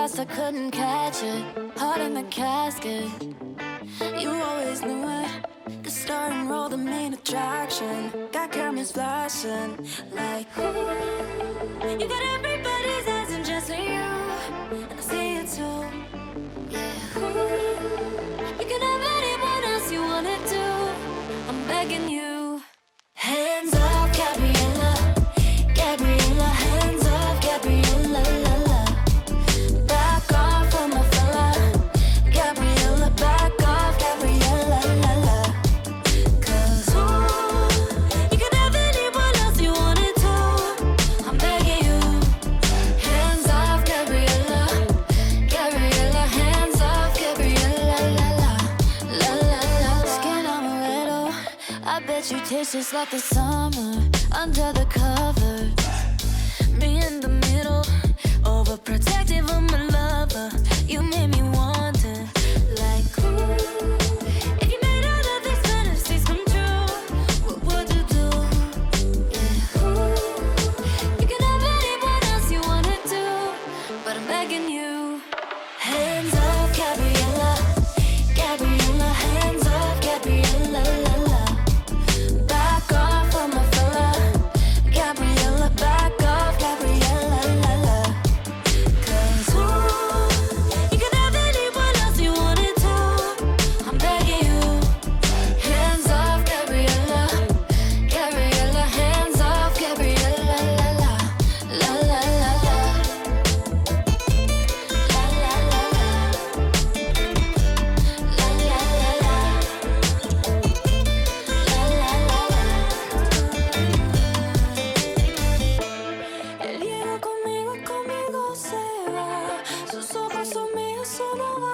I couldn't catch it. Heart in the casket. You always knew it. The star and roll, the main attraction. Got cameras flashing like ooh. You got everybody's eyes and just for you. And I see it too. Yeah. Ooh. You can have anyone else you wanna. I'm begging you. You taste just like the summer under the covers. Me in the middle その